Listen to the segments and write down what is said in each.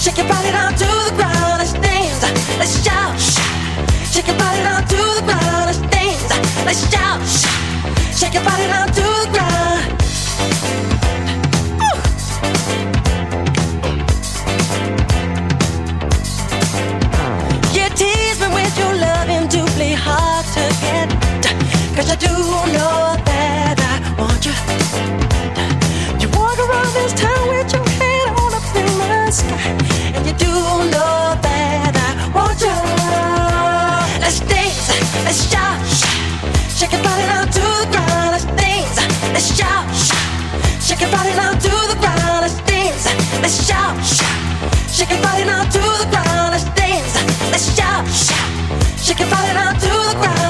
Shake your body down to the ground. Let's dance. Let's shout. Shake your body down to the ground. Let's dance. Let's shout. Shake your body down to the ground. You tease me with your loving to play hard to get. Cause I do know that I want you. You walk around this town with your do know that. Let's dance, let's shout. Shake your body down to the ground. Let's dance, let's shout. Shake your body down to the ground. Let's dance, let's shout. Shake your body down to the ground. Let's dance, let's shout. Shake your body to the ground.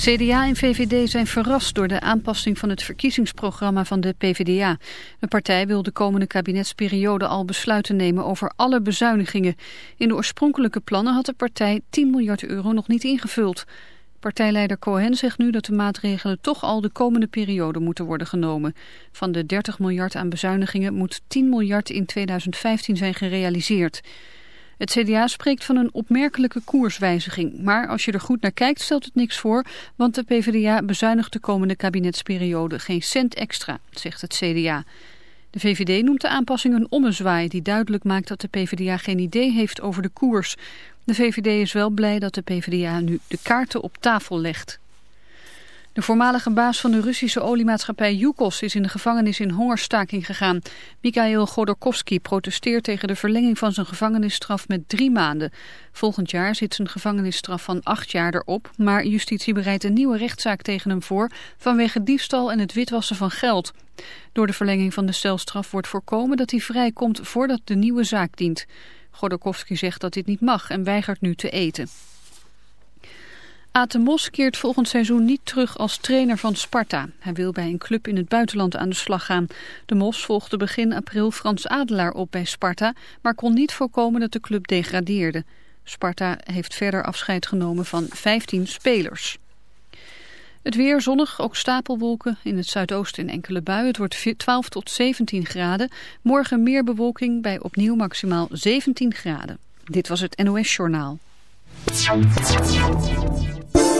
CDA en VVD zijn verrast door de aanpassing van het verkiezingsprogramma van de PvdA. De partij wil de komende kabinetsperiode al besluiten nemen over alle bezuinigingen. In de oorspronkelijke plannen had de partij 10 miljard euro nog niet ingevuld. Partijleider Cohen zegt nu dat de maatregelen toch al de komende periode moeten worden genomen. Van de 30 miljard aan bezuinigingen moet 10 miljard in 2015 zijn gerealiseerd. Het CDA spreekt van een opmerkelijke koerswijziging. Maar als je er goed naar kijkt stelt het niks voor... want de PvdA bezuinigt de komende kabinetsperiode geen cent extra, zegt het CDA. De VVD noemt de aanpassing een ommezwaai die duidelijk maakt dat de PvdA geen idee heeft over de koers. De VVD is wel blij dat de PvdA nu de kaarten op tafel legt. De voormalige baas van de Russische oliemaatschappij Yukos is in de gevangenis in hongerstaking gegaan. Mikhail Godorkovsky protesteert tegen de verlenging van zijn gevangenisstraf met drie maanden. Volgend jaar zit zijn gevangenisstraf van acht jaar erop, maar justitie bereidt een nieuwe rechtszaak tegen hem voor vanwege diefstal en het witwassen van geld. Door de verlenging van de celstraf wordt voorkomen dat hij vrijkomt voordat de nieuwe zaak dient. Godorkovsky zegt dat dit niet mag en weigert nu te eten. Aten Mos keert volgend seizoen niet terug als trainer van Sparta. Hij wil bij een club in het buitenland aan de slag gaan. De Mos volgde begin april Frans Adelaar op bij Sparta... maar kon niet voorkomen dat de club degradeerde. Sparta heeft verder afscheid genomen van 15 spelers. Het weer zonnig, ook stapelwolken. In het zuidoosten in enkele buien. Het wordt 12 tot 17 graden. Morgen meer bewolking bij opnieuw maximaal 17 graden. Dit was het NOS Journaal.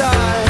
side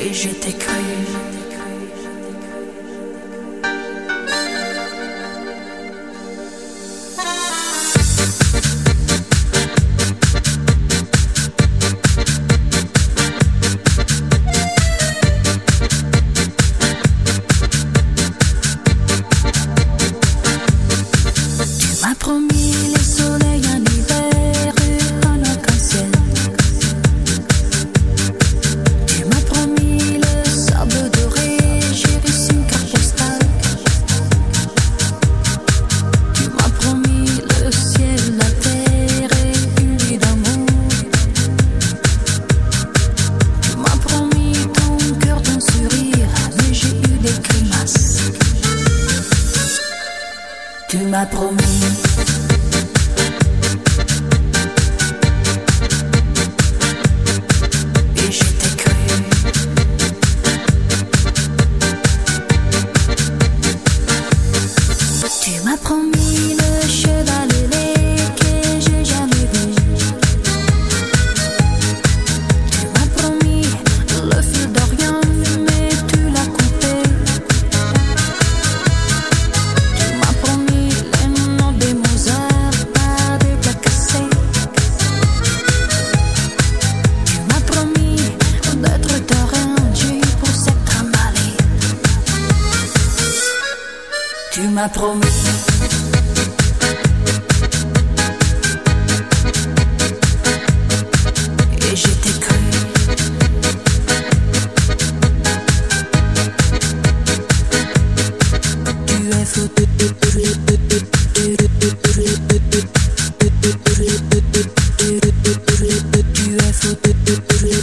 et je t'ai cru. Do do do do do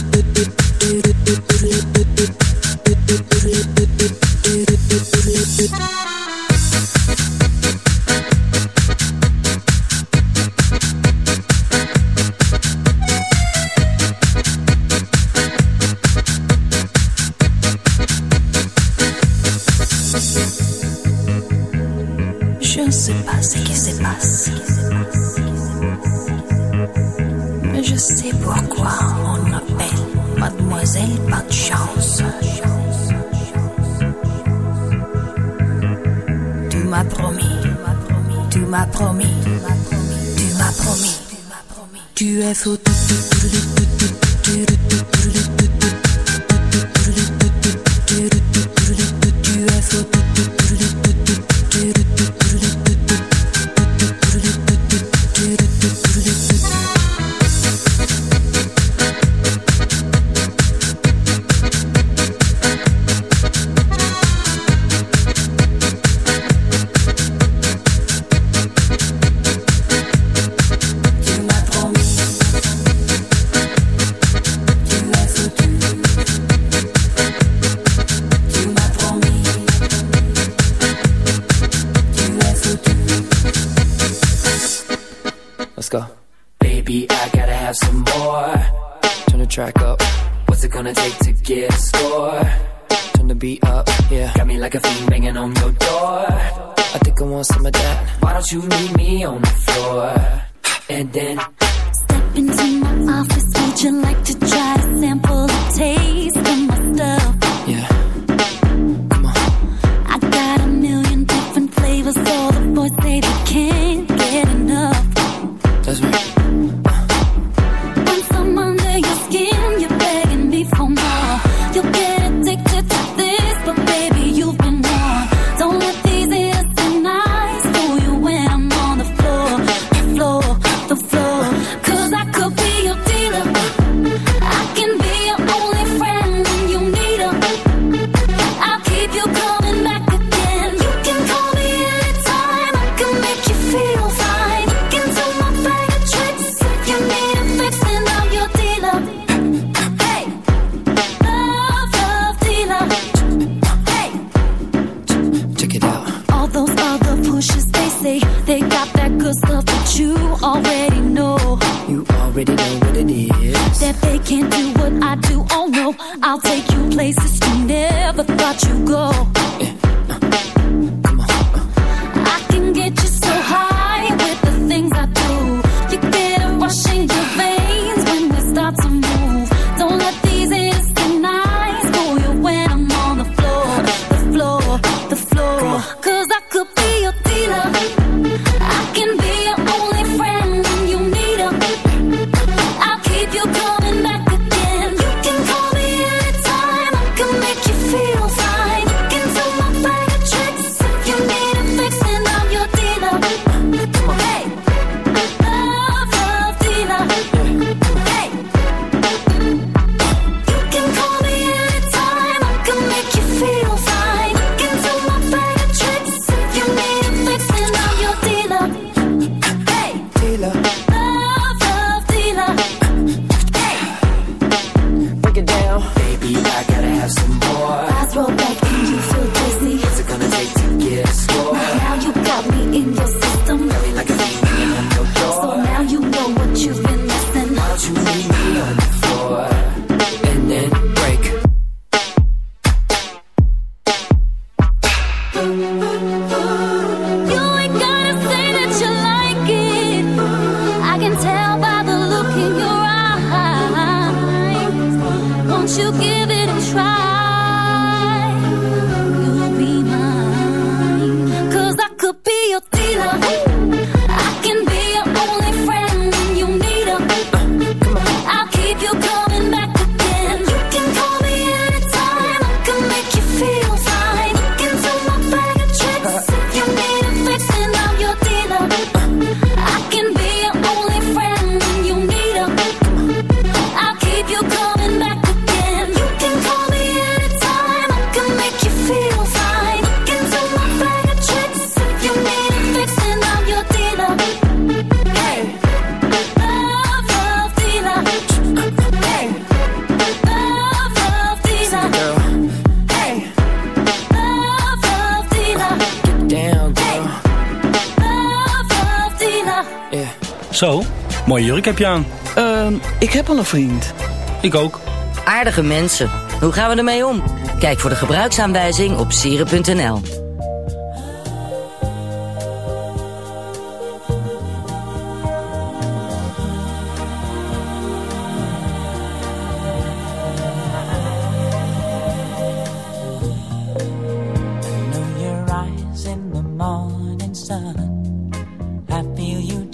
heb je aan? Ehm, ik heb al een vriend. Ik ook. Aardige mensen. Hoe gaan we ermee om? Kijk voor de gebruiksaanwijzing op sieren.nl.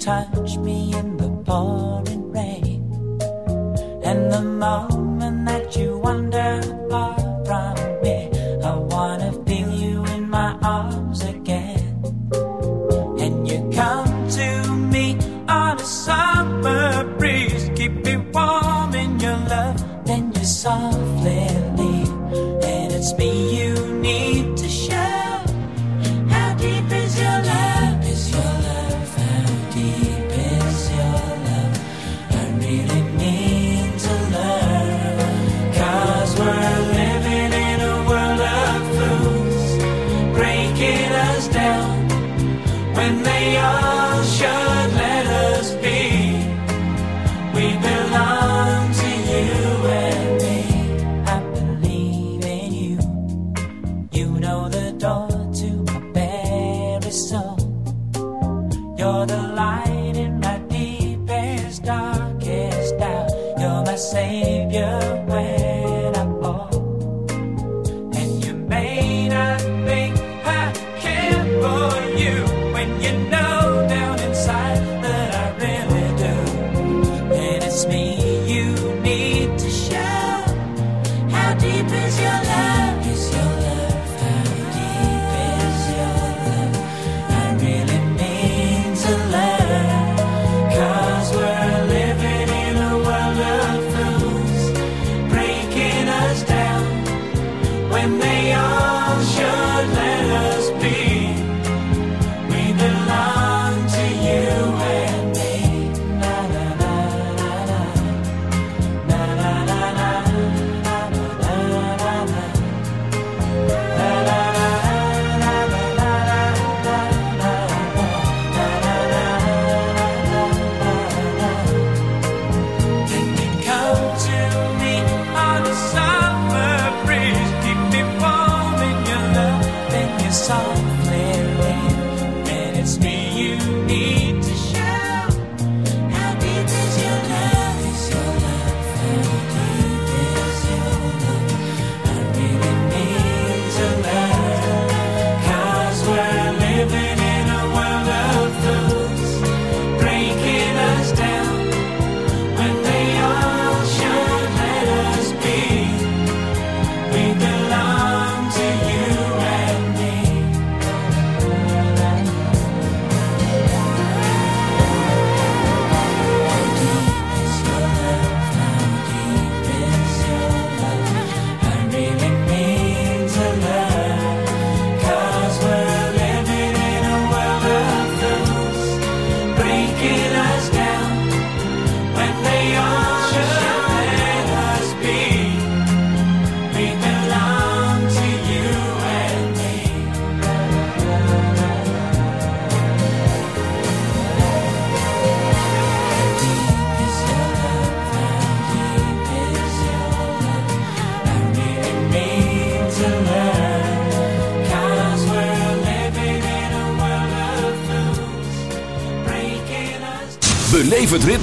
touch me now.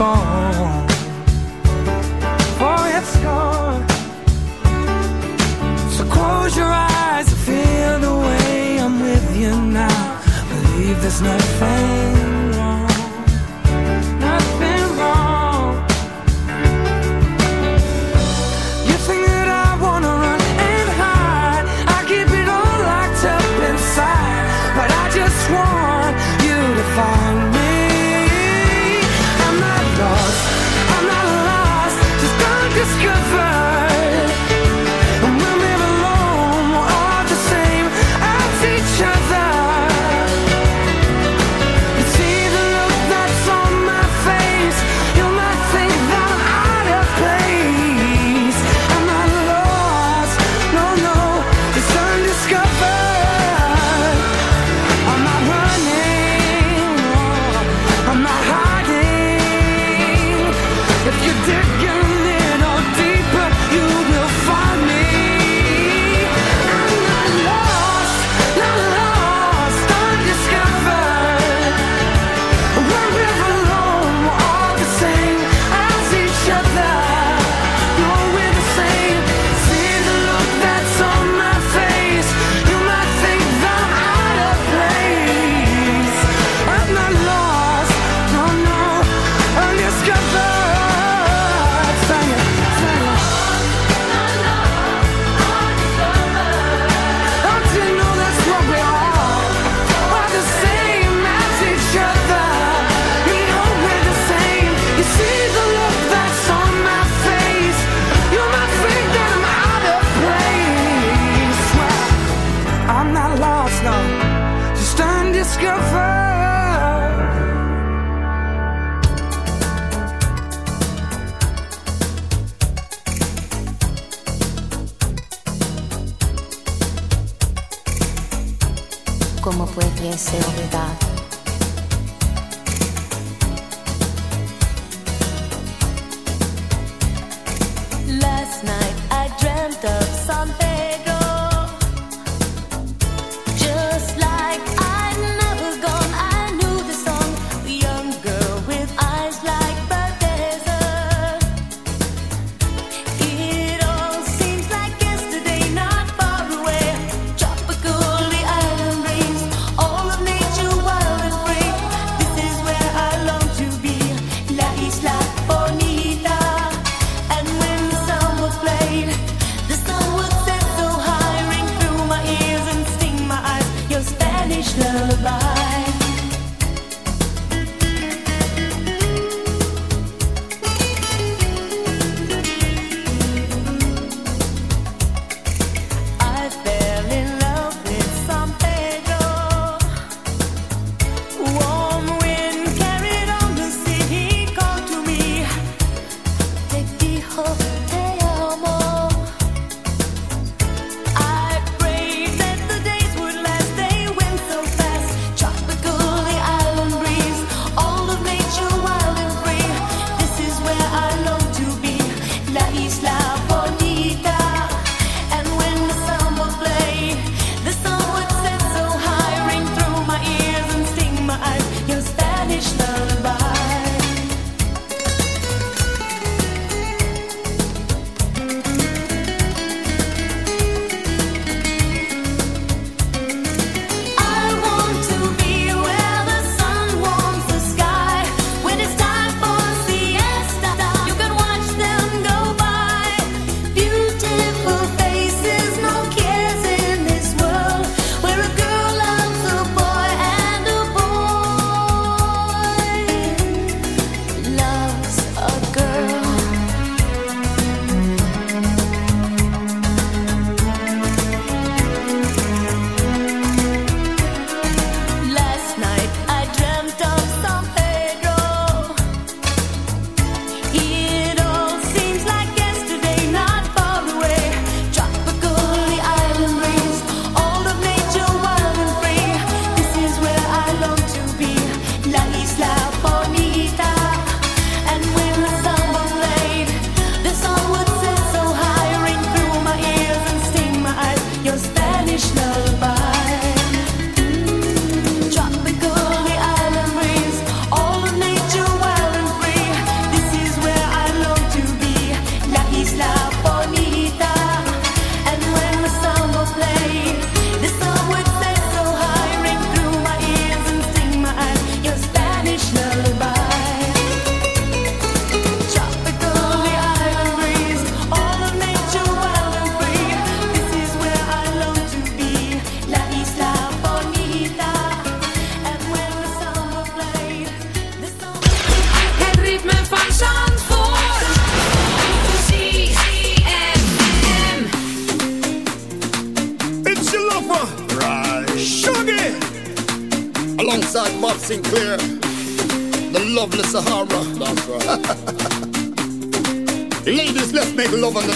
gone. For it's gone. So close your eyes and feel the way I'm with you now. Believe there's nothing.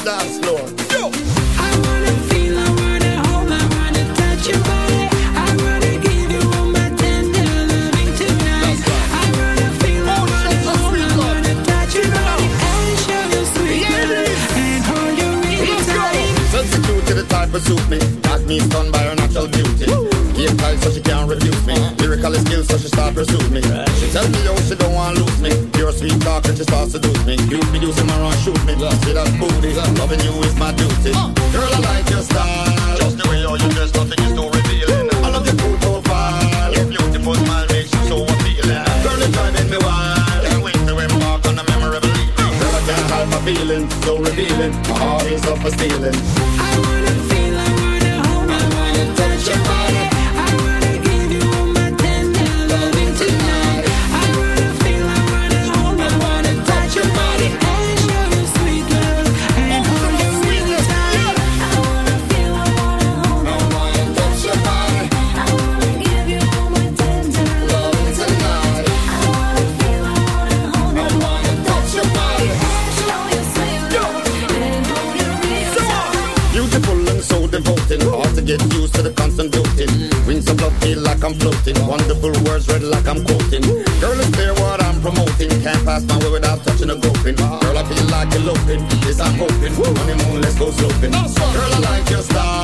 dance. floating. Wonderful words read like I'm quoting. Girl, it's clear what I'm promoting. Can't pass my way without touching a groping. Girl, I feel like eloping. Yes, I'm hoping. Honeymoon, let's go sloping. Girl, I like your style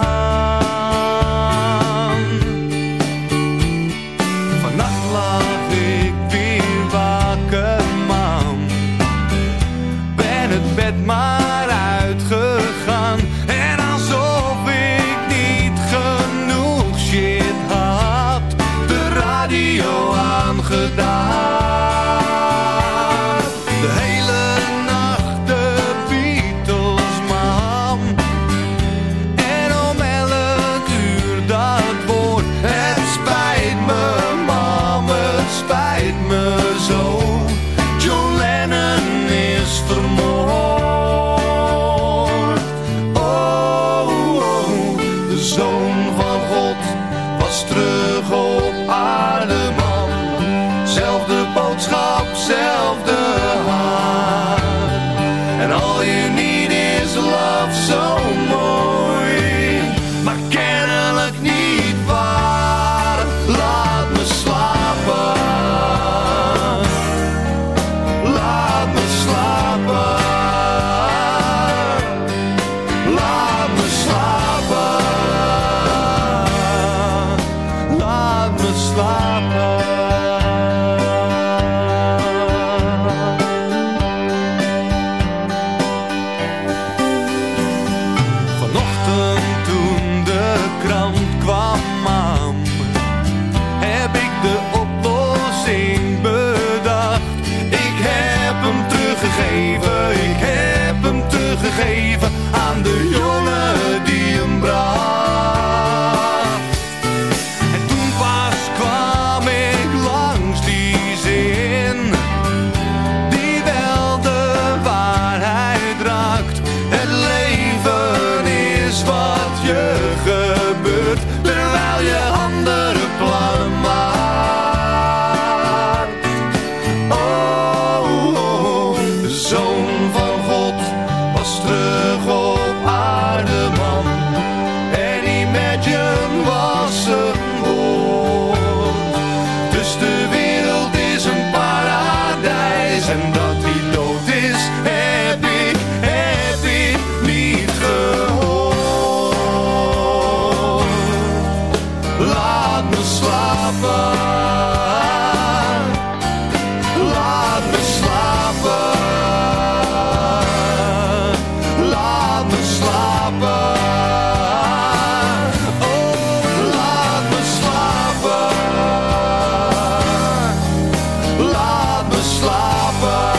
Laat